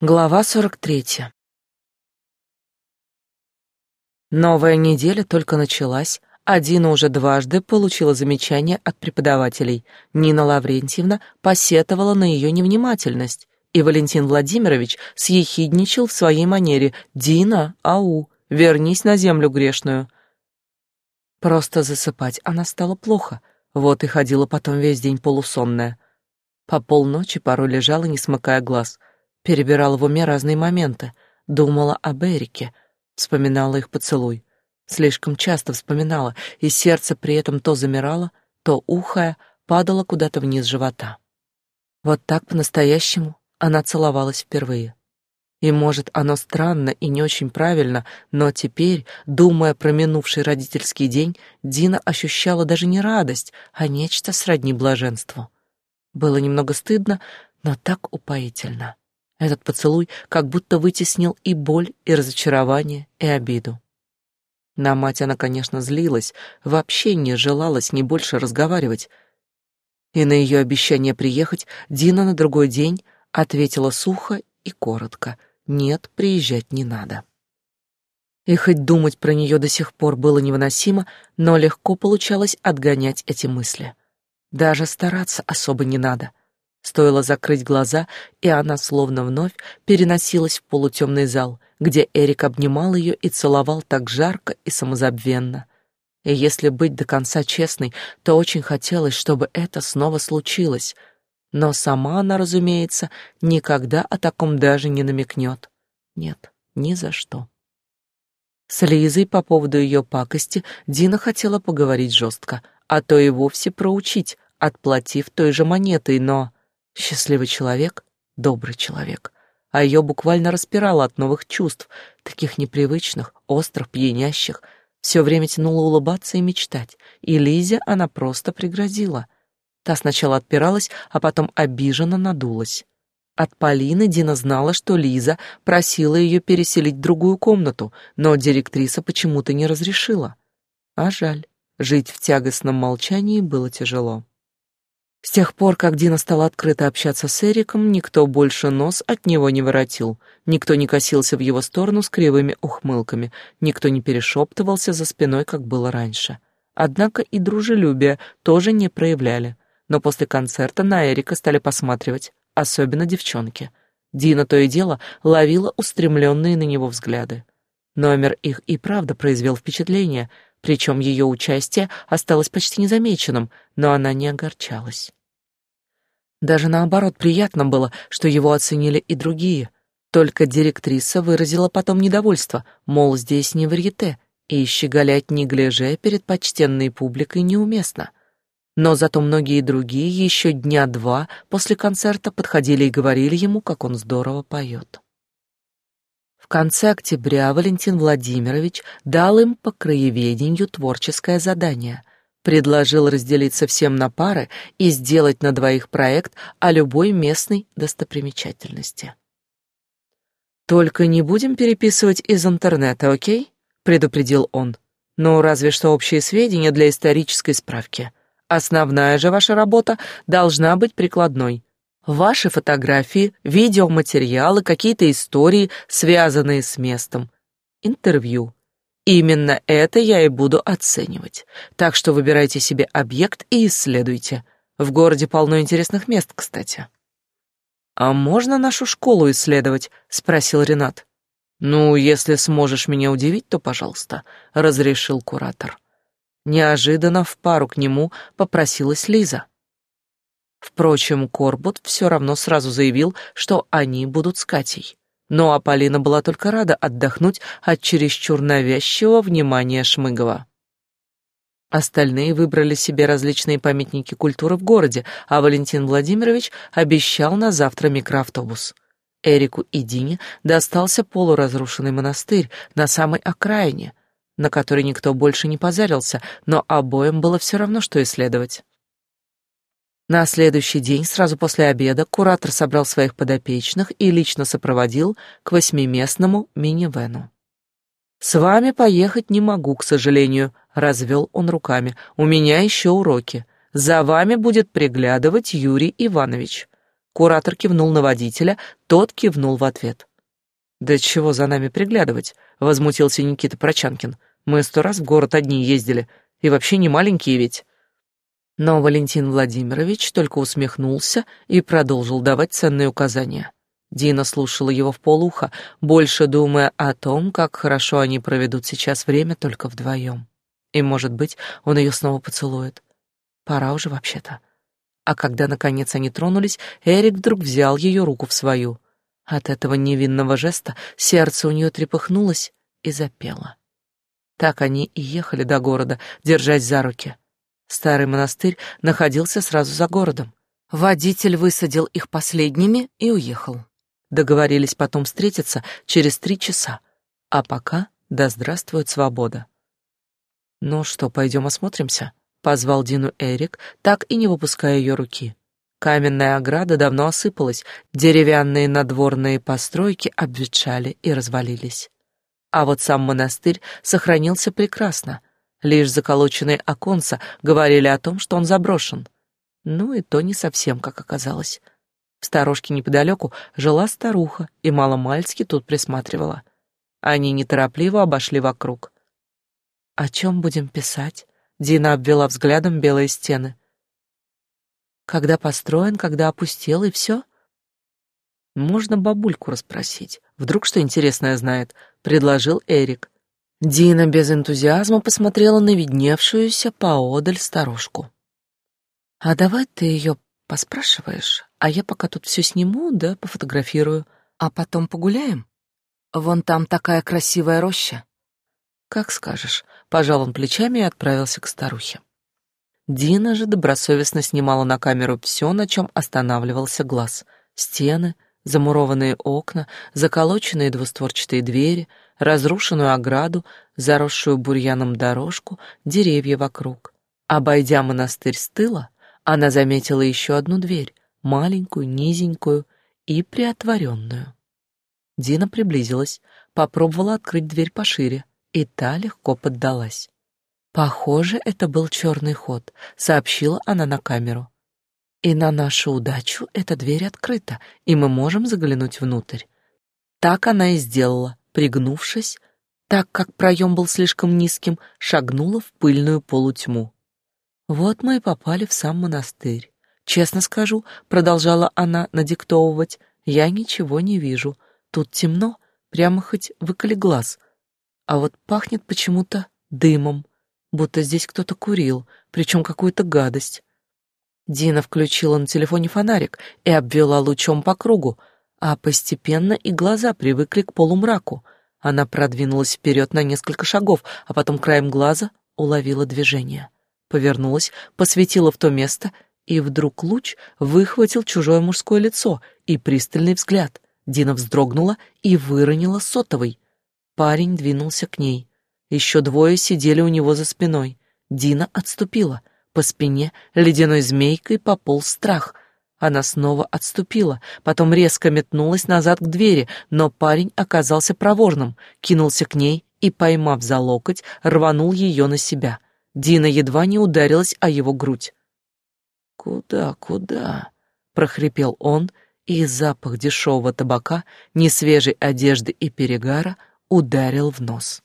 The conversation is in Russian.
Глава 43. Новая неделя только началась, а Дина уже дважды получила замечание от преподавателей. Нина Лаврентьевна посетовала на ее невнимательность, и Валентин Владимирович съехидничал в своей манере «Дина, ау, вернись на землю грешную». Просто засыпать она стала плохо, вот и ходила потом весь день полусонная. По полночи порой лежала, не смыкая глаз — перебирала в уме разные моменты, думала об Эрике, вспоминала их поцелуй. Слишком часто вспоминала, и сердце при этом то замирало, то, ухая, падало куда-то вниз живота. Вот так по-настоящему она целовалась впервые. И, может, оно странно и не очень правильно, но теперь, думая про минувший родительский день, Дина ощущала даже не радость, а нечто сродни блаженству. Было немного стыдно, но так упоительно. Этот поцелуй как будто вытеснил и боль, и разочарование, и обиду. На мать она, конечно, злилась, вообще не желала с ней больше разговаривать. И на ее обещание приехать Дина на другой день ответила сухо и коротко «Нет, приезжать не надо». И хоть думать про нее до сих пор было невыносимо, но легко получалось отгонять эти мысли. Даже стараться особо не надо. Стоило закрыть глаза, и она словно вновь переносилась в полутемный зал, где Эрик обнимал ее и целовал так жарко и самозабвенно. И если быть до конца честной, то очень хотелось, чтобы это снова случилось. Но сама она, разумеется, никогда о таком даже не намекнет. Нет, ни за что. С Лизой по поводу ее пакости Дина хотела поговорить жестко, а то и вовсе проучить, отплатив той же монетой, но... Счастливый человек, добрый человек. А ее буквально распирало от новых чувств, таких непривычных, острых, пьянящих. Все время тянуло улыбаться и мечтать. И Лизе она просто пригрозила. Та сначала отпиралась, а потом обиженно надулась. От Полины Дина знала, что Лиза просила ее переселить в другую комнату, но директриса почему-то не разрешила. А жаль, жить в тягостном молчании было тяжело. С тех пор, как Дина стала открыто общаться с Эриком, никто больше нос от него не воротил, никто не косился в его сторону с кривыми ухмылками, никто не перешептывался за спиной, как было раньше. Однако и дружелюбие тоже не проявляли, но после концерта на Эрика стали посматривать, особенно девчонки. Дина то и дело ловила устремленные на него взгляды. Номер их и правда произвел впечатление — причем ее участие осталось почти незамеченным, но она не огорчалась. Даже наоборот, приятно было, что его оценили и другие. Только директриса выразила потом недовольство, мол, здесь не варьете, и щеголять неглиже перед почтенной публикой неуместно. Но зато многие другие еще дня два после концерта подходили и говорили ему, как он здорово поет. В конце октября Валентин Владимирович дал им по краеведению творческое задание. Предложил разделиться всем на пары и сделать на двоих проект о любой местной достопримечательности. «Только не будем переписывать из интернета, окей?» — предупредил он. «Ну, разве что общие сведения для исторической справки. Основная же ваша работа должна быть прикладной. Ваши фотографии, видеоматериалы, какие-то истории, связанные с местом. Интервью. Именно это я и буду оценивать. Так что выбирайте себе объект и исследуйте. В городе полно интересных мест, кстати. А можно нашу школу исследовать? спросил Ренат. Ну, если сможешь меня удивить, то, пожалуйста, разрешил куратор. Неожиданно в пару к нему попросилась Лиза. Впрочем, Корбут все равно сразу заявил, что они будут с Катей. Но Аполлина была только рада отдохнуть от чересчур навязчивого внимания Шмыгова. Остальные выбрали себе различные памятники культуры в городе, а Валентин Владимирович обещал на завтра микроавтобус. Эрику и Дине достался полуразрушенный монастырь на самой окраине, на который никто больше не позарился, но обоим было все равно, что исследовать. На следующий день, сразу после обеда, куратор собрал своих подопечных и лично сопроводил к восьмиместному минивену. «С вами поехать не могу, к сожалению», — развел он руками. «У меня еще уроки. За вами будет приглядывать Юрий Иванович. Куратор кивнул на водителя, тот кивнул в ответ. «Да чего за нами приглядывать?» — возмутился Никита Прочанкин. «Мы сто раз в город одни ездили, и вообще не маленькие ведь». Но Валентин Владимирович только усмехнулся и продолжил давать ценные указания. Дина слушала его в полуха, больше думая о том, как хорошо они проведут сейчас время только вдвоем. И, может быть, он ее снова поцелует. Пора уже вообще-то. А когда, наконец, они тронулись, Эрик вдруг взял ее руку в свою. От этого невинного жеста сердце у нее трепыхнулось и запело. Так они и ехали до города, держась за руки. Старый монастырь находился сразу за городом. Водитель высадил их последними и уехал. Договорились потом встретиться через три часа. А пока да здравствует свобода. Ну что, пойдем осмотримся? Позвал Дину Эрик, так и не выпуская ее руки. Каменная ограда давно осыпалась, деревянные надворные постройки обветшали и развалились. А вот сам монастырь сохранился прекрасно. Лишь заколоченные оконца говорили о том, что он заброшен. Ну и то не совсем, как оказалось. В сторожке неподалеку жила старуха и маломальски тут присматривала. Они неторопливо обошли вокруг. «О чем будем писать?» Дина обвела взглядом белые стены. «Когда построен, когда опустел, и все?» «Можно бабульку расспросить. Вдруг что интересное знает», — предложил Эрик. Дина без энтузиазма посмотрела на видневшуюся поодаль старушку. «А давай ты ее поспрашиваешь, а я пока тут все сниму, да пофотографирую, а потом погуляем? Вон там такая красивая роща». «Как скажешь», — пожал он плечами и отправился к старухе. Дина же добросовестно снимала на камеру все, на чем останавливался глаз. Стены, замурованные окна, заколоченные двустворчатые двери, разрушенную ограду, заросшую бурьяном дорожку, деревья вокруг. Обойдя монастырь с тыла, она заметила еще одну дверь, маленькую, низенькую и приотворенную. Дина приблизилась, попробовала открыть дверь пошире и та легко поддалась. Похоже, это был черный ход, сообщила она на камеру. И на нашу удачу эта дверь открыта, и мы можем заглянуть внутрь. Так она и сделала, пригнувшись, так как проем был слишком низким, шагнула в пыльную полутьму. Вот мы и попали в сам монастырь. Честно скажу, продолжала она надиктовывать, я ничего не вижу. Тут темно, прямо хоть выколи глаз а вот пахнет почему-то дымом, будто здесь кто-то курил, причем какую-то гадость. Дина включила на телефоне фонарик и обвела лучом по кругу, а постепенно и глаза привыкли к полумраку. Она продвинулась вперед на несколько шагов, а потом краем глаза уловила движение. Повернулась, посветила в то место, и вдруг луч выхватил чужое мужское лицо и пристальный взгляд. Дина вздрогнула и выронила сотовый. Парень двинулся к ней. Еще двое сидели у него за спиной. Дина отступила. По спине ледяной змейкой пополз страх. Она снова отступила, потом резко метнулась назад к двери, но парень оказался проворным, кинулся к ней и, поймав за локоть, рванул ее на себя. Дина едва не ударилась о его грудь. «Куда, куда?» — прохрипел он, и запах дешевого табака, несвежей одежды и перегара — ударил в нос.